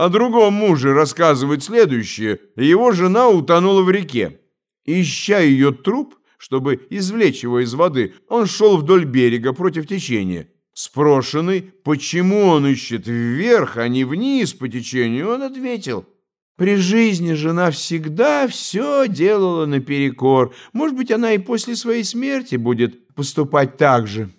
О другом муже рассказывает следующее. Его жена утонула в реке. Ища ее труп, чтобы извлечь его из воды, он шел вдоль берега против течения. Спрошенный, почему он ищет вверх, а не вниз по течению, он ответил, «При жизни жена всегда все делала наперекор. Может быть, она и после своей смерти будет поступать так же».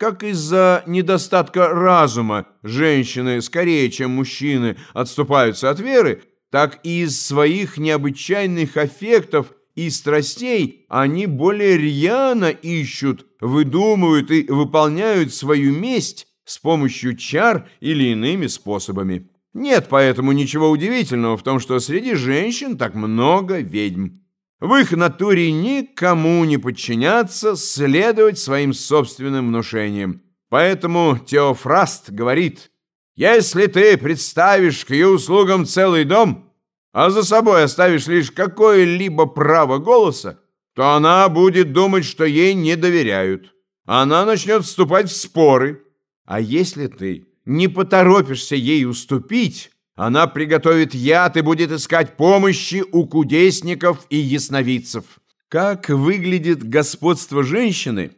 Как из-за недостатка разума женщины скорее, чем мужчины, отступаются от веры, так и из своих необычайных аффектов и страстей они более рьяно ищут, выдумывают и выполняют свою месть с помощью чар или иными способами. Нет поэтому ничего удивительного в том, что среди женщин так много ведьм. В их натуре никому не подчиняться, следовать своим собственным внушениям. Поэтому Теофраст говорит, «Если ты представишь к ее услугам целый дом, а за собой оставишь лишь какое-либо право голоса, то она будет думать, что ей не доверяют. Она начнет вступать в споры. А если ты не поторопишься ей уступить, она приготовит яд и будет искать помощи у кудесников и ясновидцев. Как выглядит господство женщины?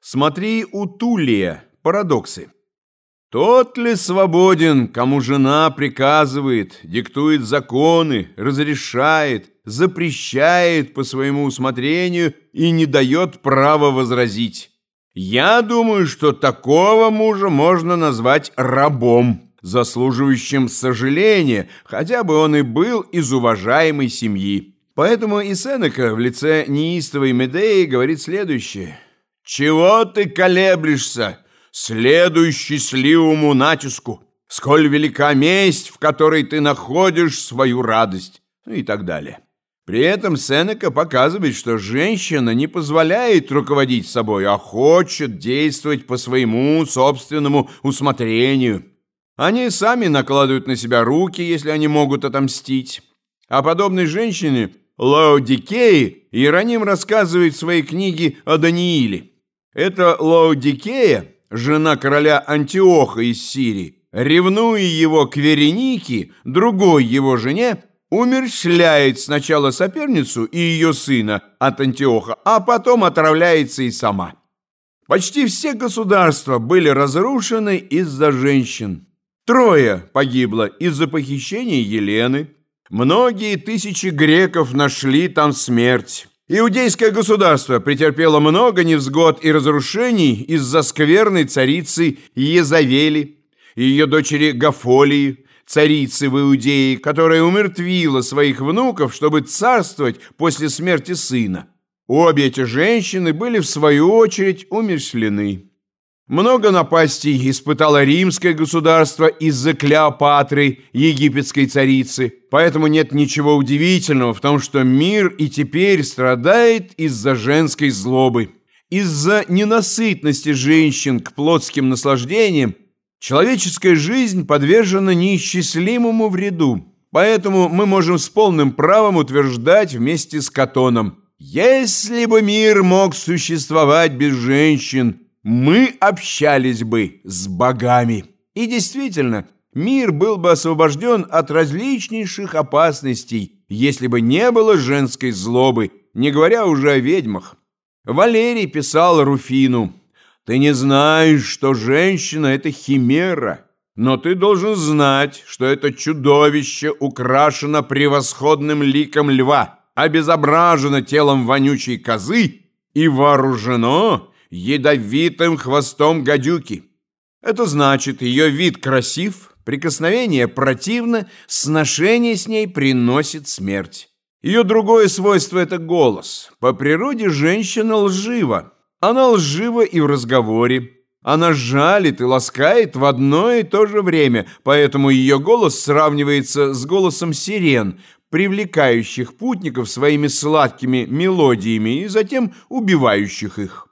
Смотри у Тулия «Парадоксы». Тот ли свободен, кому жена приказывает, диктует законы, разрешает, запрещает по своему усмотрению и не дает права возразить? Я думаю, что такого мужа можно назвать рабом заслуживающим сожаления, хотя бы он и был из уважаемой семьи. Поэтому и Сенека в лице неистовой Медеи говорит следующее. «Чего ты колеблешься? Следуй счастливому натиску, сколь велика месть, в которой ты находишь свою радость» ну и так далее. При этом Сенека показывает, что женщина не позволяет руководить собой, а хочет действовать по своему собственному усмотрению – они сами накладывают на себя руки, если они могут отомстить. О подобной женщине Лаодикеи Иероним рассказывает в своей книге о Данииле. Это Лаодикея, жена короля Антиоха из Сирии, ревнуя его к Веренике, другой его жене, умерщвляет сначала соперницу и ее сына от Антиоха, а потом отравляется и сама. Почти все государства были разрушены из-за женщин. Трое погибло из-за похищения Елены. Многие тысячи греков нашли там смерть. Иудейское государство претерпело много невзгод и разрушений из-за скверной царицы Езавели ее дочери Гафолии, царицы в Иудее, которая умертвила своих внуков, чтобы царствовать после смерти сына. Обе эти женщины были, в свою очередь, умерщвлены. Много напастей испытало римское государство из-за Клеопатры, египетской царицы, поэтому нет ничего удивительного в том, что мир и теперь страдает из-за женской злобы. Из-за ненасытности женщин к плотским наслаждениям человеческая жизнь подвержена неисчислимому вреду. Поэтому мы можем с полным правом утверждать вместе с Катоном, «Если бы мир мог существовать без женщин», мы общались бы с богами. И действительно, мир был бы освобожден от различнейших опасностей, если бы не было женской злобы, не говоря уже о ведьмах. Валерий писал Руфину, «Ты не знаешь, что женщина — это химера, но ты должен знать, что это чудовище украшено превосходным ликом льва, обезображено телом вонючей козы и вооружено ядовитым хвостом гадюки. Это значит, ее вид красив, прикосновение противно, сношение с ней приносит смерть. Ее другое свойство – это голос. По природе женщина лжива. Она лжива и в разговоре. Она жалит и ласкает в одно и то же время, поэтому ее голос сравнивается с голосом сирен, привлекающих путников своими сладкими мелодиями и затем убивающих их.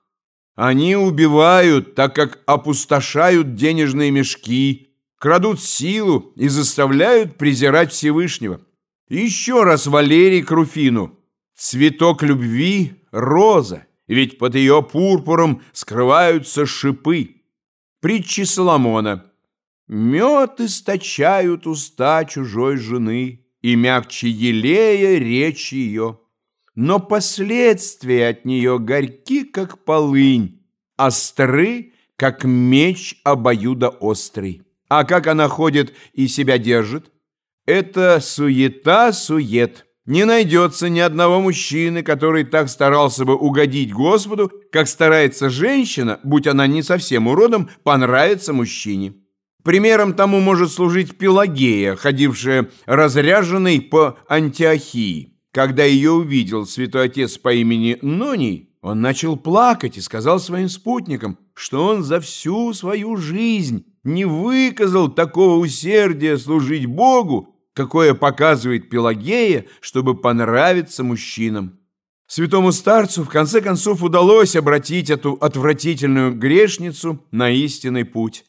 Они убивают, так как опустошают денежные мешки, крадут силу и заставляют презирать Всевышнего. Еще раз Валерий Круфину. Цветок любви – роза, ведь под ее пурпуром скрываются шипы. Притчи Соломона – Мед источают уста чужой жены, И мягче елея речь ее. Но последствия от нее горьки, как полынь, Остры, как меч обоюдоострый. А как она ходит и себя держит? Это суета-сует. Не найдется ни одного мужчины, который так старался бы угодить Господу, как старается женщина, будь она не совсем уродом, понравиться мужчине. Примером тому может служить Пелагея, ходившая разряженной по Антиохии. Когда ее увидел святой отец по имени Ноний, он начал плакать и сказал своим спутникам, что он за всю свою жизнь не выказал такого усердия служить Богу, какое показывает Пелагея, чтобы понравиться мужчинам. Святому старцу в конце концов удалось обратить эту отвратительную грешницу на истинный путь.